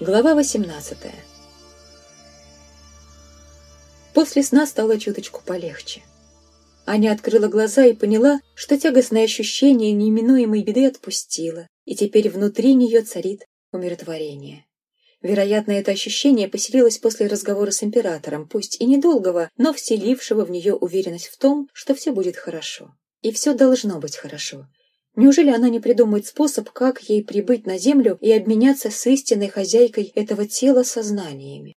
Глава 18 После сна стало чуточку полегче. Аня открыла глаза и поняла, что тягостное ощущение неминуемой беды отпустило, и теперь внутри нее царит умиротворение. Вероятно, это ощущение поселилось после разговора с императором, пусть и недолгого, но вселившего в нее уверенность в том, что все будет хорошо. И все должно быть хорошо. Неужели она не придумает способ, как ей прибыть на землю и обменяться с истинной хозяйкой этого тела сознаниями?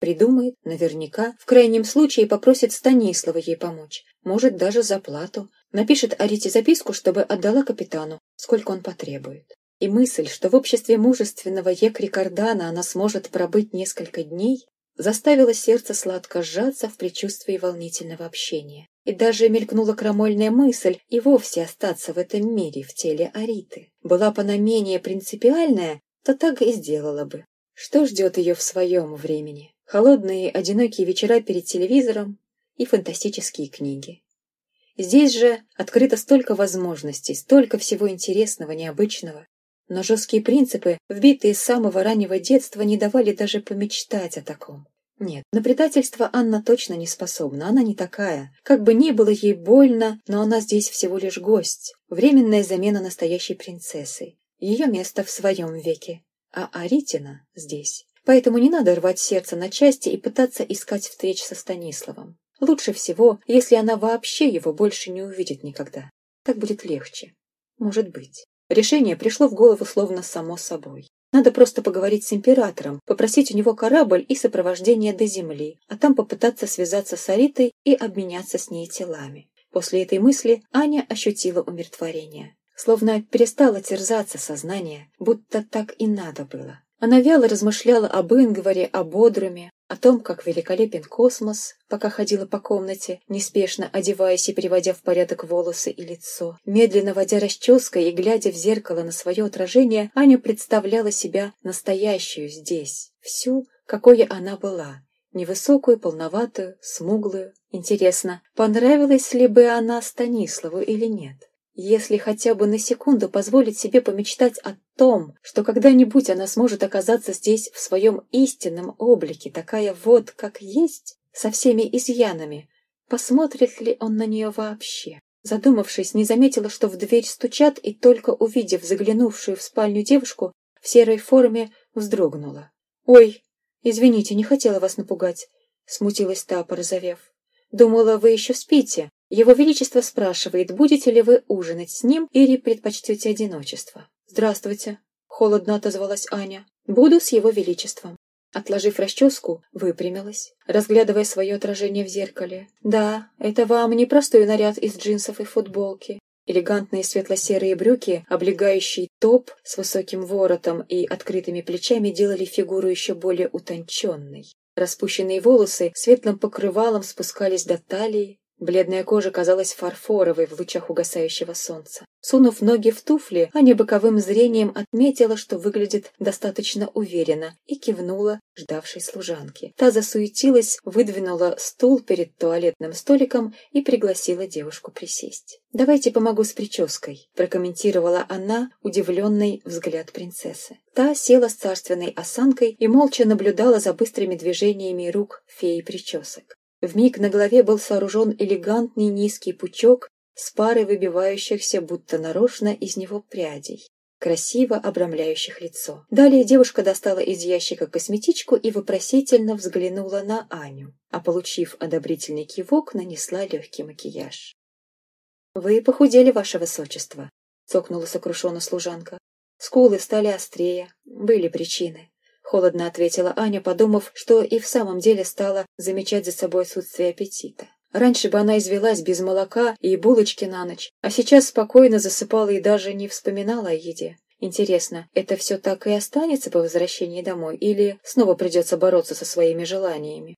Придумает, наверняка, в крайнем случае попросит Станислава ей помочь, может, даже за плату. Напишет Арите записку, чтобы отдала капитану, сколько он потребует. И мысль, что в обществе мужественного Екрикардана она сможет пробыть несколько дней, заставила сердце сладко сжаться в предчувствии волнительного общения. И даже мелькнула крамольная мысль и вовсе остаться в этом мире в теле Ариты. Была бы она менее принципиальная, то так и сделала бы. Что ждет ее в своем времени? Холодные, одинокие вечера перед телевизором и фантастические книги. Здесь же открыто столько возможностей, столько всего интересного, необычного. Но жесткие принципы, вбитые с самого раннего детства, не давали даже помечтать о таком. Нет, на предательство Анна точно не способна, она не такая. Как бы ни было ей больно, но она здесь всего лишь гость, временная замена настоящей принцессы. Ее место в своем веке, а Аритина здесь. Поэтому не надо рвать сердце на части и пытаться искать встреч со Станиславом. Лучше всего, если она вообще его больше не увидит никогда. Так будет легче. Может быть. Решение пришло в голову словно само собой. Надо просто поговорить с императором, попросить у него корабль и сопровождение до земли, а там попытаться связаться с Аритой и обменяться с ней телами. После этой мысли Аня ощутила умиротворение. Словно перестала терзаться сознание, будто так и надо было. Она вяло размышляла об Ингваре, о Бодруме, о том, как великолепен космос, пока ходила по комнате, неспешно одеваясь и приводя в порядок волосы и лицо. Медленно водя расческой и глядя в зеркало на свое отражение, Аня представляла себя настоящую здесь, всю, какой она была. Невысокую, полноватую, смуглую. Интересно, понравилась ли бы она Станиславу или нет? Если хотя бы на секунду позволить себе помечтать о том, что когда-нибудь она сможет оказаться здесь в своем истинном облике, такая вот, как есть, со всеми изъянами, посмотрит ли он на нее вообще? Задумавшись, не заметила, что в дверь стучат, и только увидев заглянувшую в спальню девушку в серой форме, вздрогнула. «Ой, извините, не хотела вас напугать», — смутилась та, порозовев. «Думала, вы еще спите». Его Величество спрашивает, будете ли вы ужинать с ним или предпочтете одиночество. «Здравствуйте», — холодно отозвалась Аня. «Буду с Его Величеством». Отложив расческу, выпрямилась, разглядывая свое отражение в зеркале. «Да, это вам не простой наряд из джинсов и футболки. Элегантные светло-серые брюки, облегающий топ с высоким воротом и открытыми плечами делали фигуру еще более утонченной. Распущенные волосы светлым покрывалом спускались до талии, Бледная кожа казалась фарфоровой в лучах угасающего солнца. Сунув ноги в туфли, Аня боковым зрением отметила, что выглядит достаточно уверенно, и кивнула ждавшей служанке. Та засуетилась, выдвинула стул перед туалетным столиком и пригласила девушку присесть. «Давайте помогу с прической», — прокомментировала она удивленный взгляд принцессы. Та села с царственной осанкой и молча наблюдала за быстрыми движениями рук феи причесок. Вмиг на голове был сооружен элегантный низкий пучок с парой выбивающихся, будто нарочно, из него прядей, красиво обрамляющих лицо. Далее девушка достала из ящика косметичку и вопросительно взглянула на Аню, а, получив одобрительный кивок, нанесла легкий макияж. «Вы похудели, ваше высочество», — цокнула сокрушенно служанка. «Скулы стали острее, были причины. Холодно ответила Аня, подумав, что и в самом деле стала замечать за собой отсутствие аппетита. Раньше бы она извелась без молока и булочки на ночь, а сейчас спокойно засыпала и даже не вспоминала о еде. Интересно, это все так и останется по возвращении домой, или снова придется бороться со своими желаниями?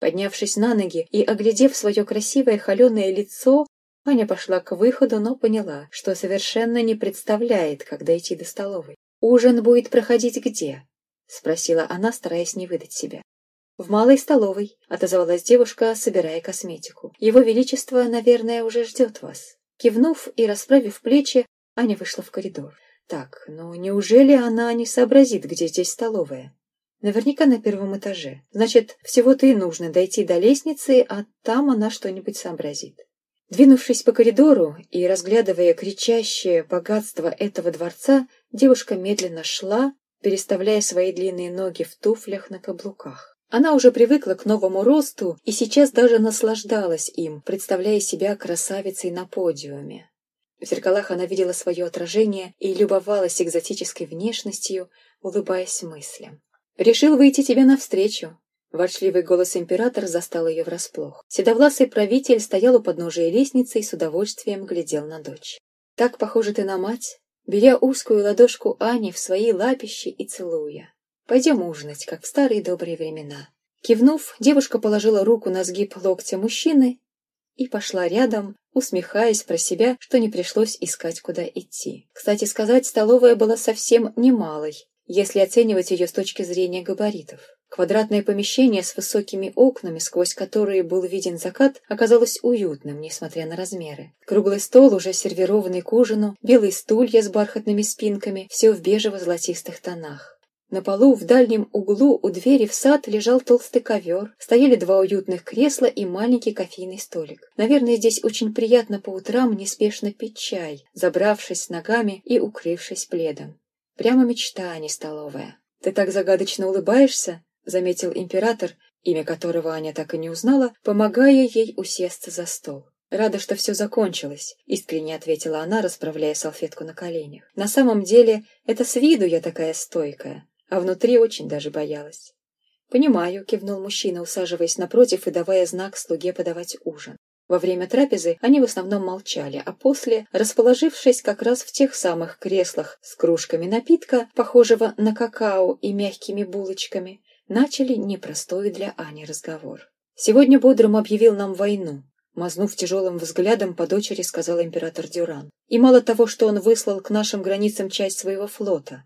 Поднявшись на ноги и оглядев свое красивое холеное лицо, Аня пошла к выходу, но поняла, что совершенно не представляет, как дойти до столовой. Ужин будет проходить где? — спросила она, стараясь не выдать себя. «В малой столовой», — отозвалась девушка, собирая косметику. «Его Величество, наверное, уже ждет вас». Кивнув и расправив плечи, Аня вышла в коридор. Так, ну неужели она не сообразит, где здесь столовая? Наверняка на первом этаже. Значит, всего-то и нужно дойти до лестницы, а там она что-нибудь сообразит. Двинувшись по коридору и разглядывая кричащее богатство этого дворца, девушка медленно шла, переставляя свои длинные ноги в туфлях на каблуках. Она уже привыкла к новому росту и сейчас даже наслаждалась им, представляя себя красавицей на подиуме. В зеркалах она видела свое отражение и любовалась экзотической внешностью, улыбаясь мыслям. «Решил выйти тебе навстречу». Ворчливый голос императора застал ее врасплох. Седовласый правитель стоял у подножия лестницы и с удовольствием глядел на дочь. «Так похоже ты на мать», беря узкую ладошку Ани в свои лапищи и целуя. «Пойдем ужинать, как в старые добрые времена». Кивнув, девушка положила руку на сгиб локтя мужчины и пошла рядом, усмехаясь про себя, что не пришлось искать, куда идти. Кстати сказать, столовая была совсем немалой, если оценивать ее с точки зрения габаритов. Квадратное помещение с высокими окнами, сквозь которые был виден закат, оказалось уютным, несмотря на размеры. Круглый стол, уже сервированный к ужину, белые стулья с бархатными спинками, все в бежево-золотистых тонах. На полу в дальнем углу у двери в сад лежал толстый ковер, стояли два уютных кресла и маленький кофейный столик. Наверное, здесь очень приятно по утрам неспешно пить чай, забравшись ногами и укрывшись пледом. Прямо мечта, а не столовая. «Ты так загадочно улыбаешься», — заметил император, имя которого Аня так и не узнала, помогая ей усесться за стол. «Рада, что все закончилось», — искренне ответила она, расправляя салфетку на коленях. «На самом деле, это с виду я такая стойкая а внутри очень даже боялась. «Понимаю», — кивнул мужчина, усаживаясь напротив и давая знак слуге подавать ужин. Во время трапезы они в основном молчали, а после, расположившись как раз в тех самых креслах с кружками напитка, похожего на какао и мягкими булочками, начали непростой для Ани разговор. «Сегодня Бодрум объявил нам войну», Мазнув тяжелым взглядом по дочери, сказал император Дюран. «И мало того, что он выслал к нашим границам часть своего флота,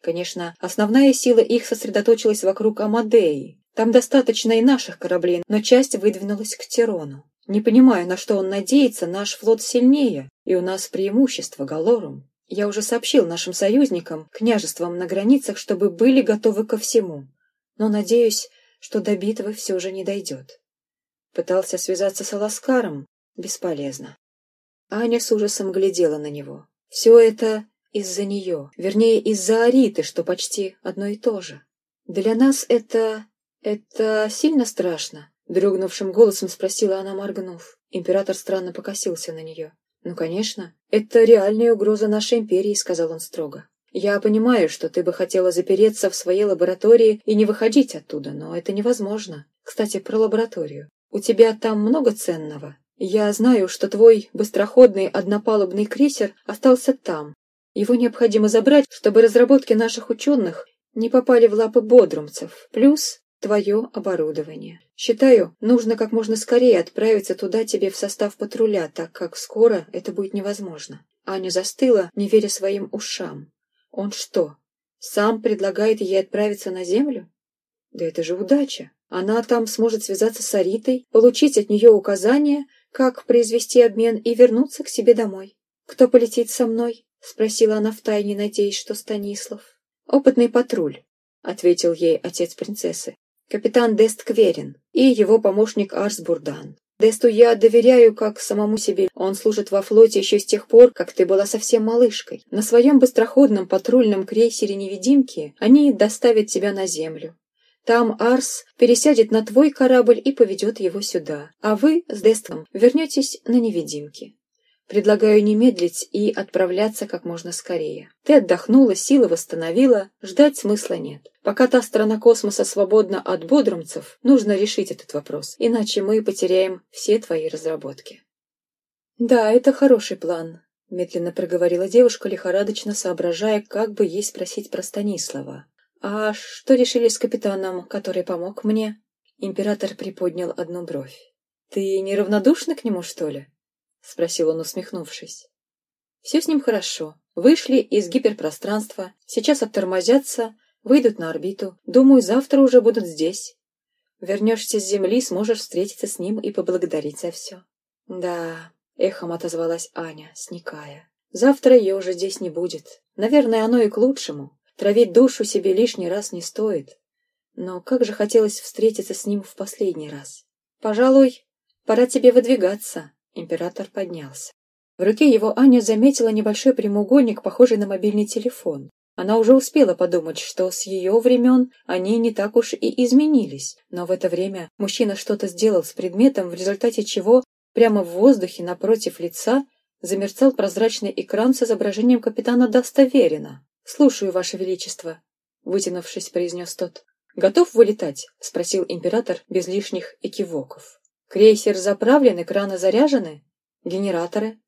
Конечно, основная сила их сосредоточилась вокруг Амадеи. Там достаточно и наших кораблей, но часть выдвинулась к Тирону. Не понимаю, на что он надеется, наш флот сильнее, и у нас преимущество галорум. Я уже сообщил нашим союзникам, княжествам на границах, чтобы были готовы ко всему. Но надеюсь, что до битвы все же не дойдет. Пытался связаться с Аласкаром? Бесполезно. Аня с ужасом глядела на него. Все это из-за нее, вернее, из-за Ариты, что почти одно и то же. Для нас это... это сильно страшно? Дрогнувшим голосом спросила она, моргнув. Император странно покосился на нее. «Ну, конечно. Это реальная угроза нашей империи», — сказал он строго. «Я понимаю, что ты бы хотела запереться в своей лаборатории и не выходить оттуда, но это невозможно. Кстати, про лабораторию. У тебя там много ценного? Я знаю, что твой быстроходный однопалубный крейсер остался там, его необходимо забрать, чтобы разработки наших ученых не попали в лапы бодрумцев, плюс твое оборудование. Считаю, нужно как можно скорее отправиться туда тебе в состав патруля, так как скоро это будет невозможно. Аня застыла, не веря своим ушам. Он что, сам предлагает ей отправиться на землю? Да это же удача. Она там сможет связаться с Аритой, получить от нее указания, как произвести обмен и вернуться к себе домой. Кто полетит со мной? — спросила она втайне, надеясь, что Станислав. «Опытный патруль», — ответил ей отец принцессы. «Капитан Дест Кверин и его помощник Арс Бурдан. Десту я доверяю как самому себе. Он служит во флоте еще с тех пор, как ты была совсем малышкой. На своем быстроходном патрульном крейсере «Невидимки» они доставят тебя на землю. Там Арс пересядет на твой корабль и поведет его сюда, а вы с Дестом вернетесь на невидимки. Предлагаю не медлить и отправляться как можно скорее. Ты отдохнула, силы восстановила, ждать смысла нет. Пока та страна космоса свободна от бодрумцев, нужно решить этот вопрос, иначе мы потеряем все твои разработки. Да, это хороший план, медленно проговорила девушка, лихорадочно соображая, как бы ей спросить про Станислава. А что решили с капитаном, который помог мне? Император приподнял одну бровь. Ты неравнодушна к нему, что ли? — спросил он, усмехнувшись. «Все с ним хорошо. Вышли из гиперпространства, сейчас оттормозятся, выйдут на орбиту. Думаю, завтра уже будут здесь. Вернешься с Земли, сможешь встретиться с ним и поблагодарить за все». «Да», — эхом отозвалась Аня, сникая. Завтра ее уже здесь не будет. Наверное, оно и к лучшему. Травить душу себе лишний раз не стоит. Но как же хотелось встретиться с ним в последний раз. «Пожалуй, пора тебе выдвигаться», — император поднялся. В руке его Аня заметила небольшой прямоугольник, похожий на мобильный телефон. Она уже успела подумать, что с ее времен они не так уж и изменились, но в это время мужчина что-то сделал с предметом, в результате чего прямо в воздухе напротив лица замерцал прозрачный экран с изображением капитана Достоверина. «Слушаю, Ваше Величество», — вытянувшись, произнес тот. «Готов вылетать?» — спросил император без лишних экивоков. «Крейсер заправлен, экраны заряжены? Генераторы?»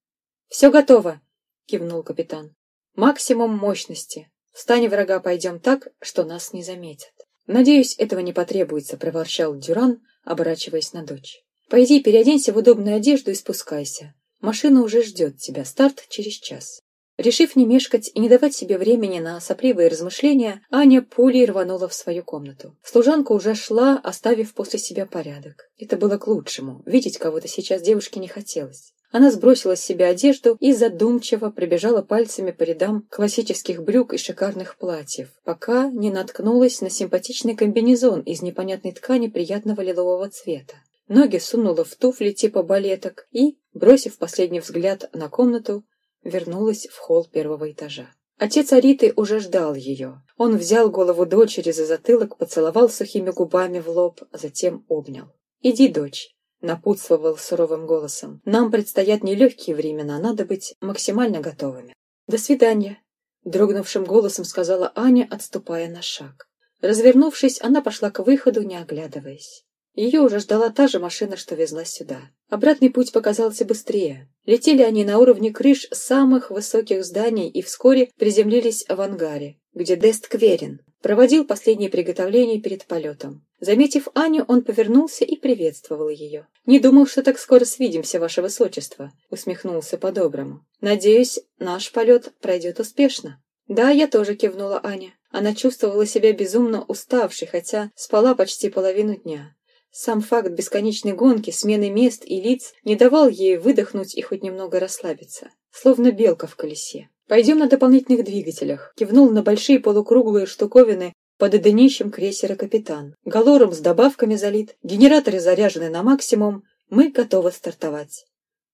«Все готово», — кивнул капитан. «Максимум мощности. В врага пойдем так, что нас не заметят». «Надеюсь, этого не потребуется», — проворчал Дюран, оборачиваясь на дочь. «Пойди, переоденься в удобную одежду и спускайся. Машина уже ждет тебя. Старт через час». Решив не мешкать и не давать себе времени на сопливые размышления, Аня пулей рванула в свою комнату. Служанка уже шла, оставив после себя порядок. Это было к лучшему. Видеть кого-то сейчас девушке не хотелось. Она сбросила с себя одежду и задумчиво пробежала пальцами по рядам классических брюк и шикарных платьев, пока не наткнулась на симпатичный комбинезон из непонятной ткани приятного лилового цвета. Ноги сунула в туфли типа балеток и, бросив последний взгляд на комнату, вернулась в холл первого этажа. Отец Ариты уже ждал ее. Он взял голову дочери за затылок, поцеловал сухими губами в лоб, а затем обнял. «Иди, дочь, напутствовал суровым голосом. «Нам предстоят нелегкие времена, надо быть максимально готовыми». «До свидания», — дрогнувшим голосом сказала Аня, отступая на шаг. Развернувшись, она пошла к выходу, не оглядываясь. Ее уже ждала та же машина, что везла сюда. Обратный путь показался быстрее. Летели они на уровне крыш самых высоких зданий и вскоре приземлились в ангаре, где Дест Кверин проводил последние приготовления перед полетом. Заметив Аню, он повернулся и приветствовал ее. «Не думал, что так скоро свидимся, ваше высочество», — усмехнулся по-доброму. «Надеюсь, наш полет пройдет успешно». «Да, я тоже», — кивнула Аня. Она чувствовала себя безумно уставшей, хотя спала почти половину дня. Сам факт бесконечной гонки, смены мест и лиц не давал ей выдохнуть и хоть немного расслабиться. Словно белка в колесе. «Пойдем на дополнительных двигателях», — кивнул на большие полукруглые штуковины под днищем крейсера капитан. Галором с добавками залит, генераторы заряжены на максимум, мы готовы стартовать.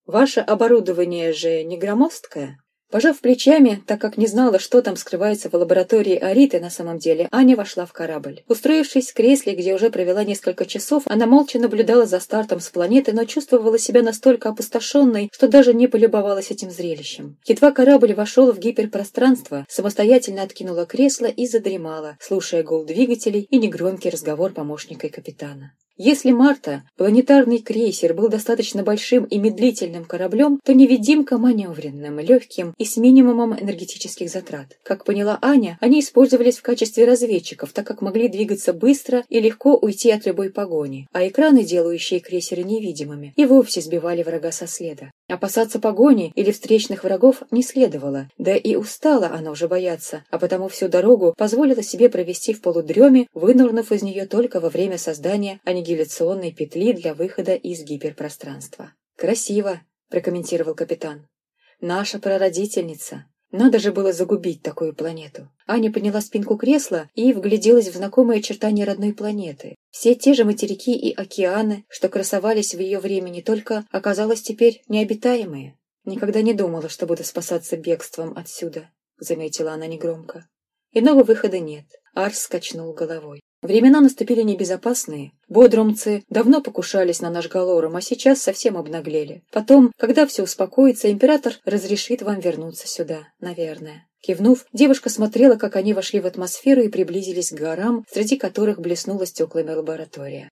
Ваше оборудование же не громоздкое? Пожав плечами, так как не знала, что там скрывается в лаборатории Ариты на самом деле, Аня вошла в корабль. Устроившись в кресле, где уже провела несколько часов, она молча наблюдала за стартом с планеты, но чувствовала себя настолько опустошенной, что даже не полюбовалась этим зрелищем. Едва корабль вошел в гиперпространство, самостоятельно откинула кресло и задремала, слушая гул двигателей и негромкий разговор помощника и капитана. Если Марта, планетарный крейсер, был достаточно большим и медлительным кораблем, то невидимка маневренным, легким и с минимумом энергетических затрат. Как поняла Аня, они использовались в качестве разведчиков, так как могли двигаться быстро и легко уйти от любой погони, а экраны, делающие крейсеры невидимыми, и вовсе сбивали врага со следа. Опасаться погони или встречных врагов не следовало, да и устала она уже бояться, а потому всю дорогу позволила себе провести в полудреме, вынырнув из нее только во время создания аннигиляционной петли для выхода из гиперпространства. «Красиво», — прокомментировал капитан. «Наша прародительница. Надо же было загубить такую планету. Аня подняла спинку кресла и вгляделась в знакомые очертания родной планеты. Все те же материки и океаны, что красовались в ее времени, только оказалось теперь необитаемые. Никогда не думала, что буду спасаться бегством отсюда, заметила она негромко. Иного выхода нет. Арс скачнул головой. Времена наступили небезопасные. Бодрумцы давно покушались на наш Галорум, а сейчас совсем обнаглели. Потом, когда все успокоится, император разрешит вам вернуться сюда, наверное. Кивнув, девушка смотрела, как они вошли в атмосферу и приблизились к горам, среди которых блеснула стеклами лаборатория.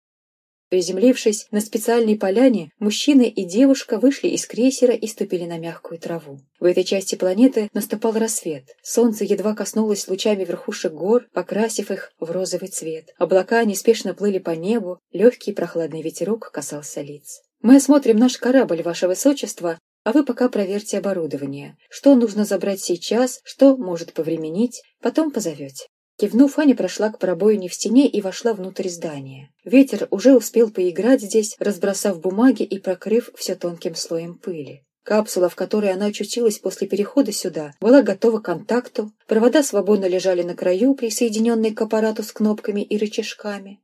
Приземлившись на специальной поляне, мужчина и девушка вышли из крейсера и ступили на мягкую траву. В этой части планеты наступал рассвет. Солнце едва коснулось лучами верхушек гор, покрасив их в розовый цвет. Облака неспешно плыли по небу, легкий прохладный ветерок касался лиц. «Мы осмотрим наш корабль, ваше высочество, а вы пока проверьте оборудование. Что нужно забрать сейчас, что может повременить, потом позовете». Кивнув, Аня прошла к пробоине в стене и вошла внутрь здания. Ветер уже успел поиграть здесь, разбросав бумаги и прокрыв все тонким слоем пыли. Капсула, в которой она очутилась после перехода сюда, была готова к контакту, провода свободно лежали на краю, присоединенные к аппарату с кнопками и рычажками.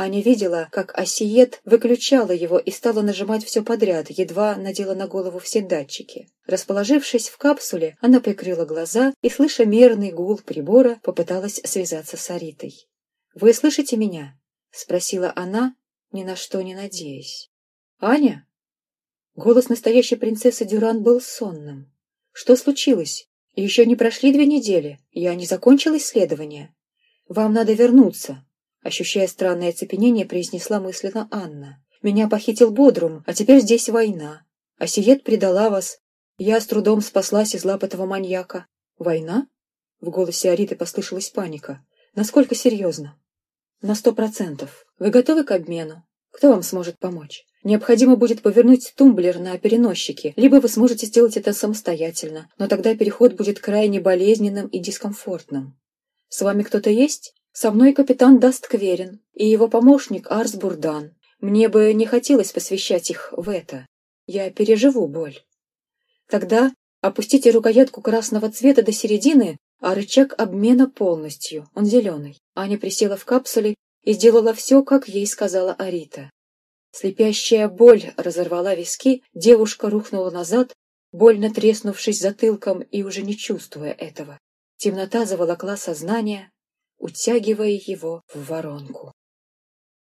Аня видела, как Осиет выключала его и стала нажимать все подряд, едва надела на голову все датчики. Расположившись в капсуле, она прикрыла глаза и, слыша мерный гул прибора, попыталась связаться с Аритой. «Вы слышите меня?» — спросила она, ни на что не надеясь. «Аня?» Голос настоящей принцессы Дюран был сонным. «Что случилось? Еще не прошли две недели. Я не закончила исследование. Вам надо вернуться», — ощущая странное оцепенение, произнесла мысленно Анна. «Меня похитил Бодрум, а теперь здесь война. Асиет предала вас. Я с трудом спаслась из лап этого маньяка. Война?» В голосе Ариты послышалась паника. «Насколько серьезно?» «На сто процентов. Вы готовы к обмену? Кто вам сможет помочь?» Необходимо будет повернуть тумблер на переносчике, либо вы сможете сделать это самостоятельно, но тогда переход будет крайне болезненным и дискомфортным. С вами кто-то есть? Со мной капитан Даст Кверин и его помощник Арс Бурдан. Мне бы не хотелось посвящать их в это. Я переживу боль. Тогда опустите рукоятку красного цвета до середины, а рычаг обмена полностью, он зеленый. Аня присела в капсуле и сделала все, как ей сказала Арита. Слепящая боль разорвала виски, девушка рухнула назад, больно треснувшись затылком и уже не чувствуя этого. Темнота заволокла сознание, утягивая его в воронку.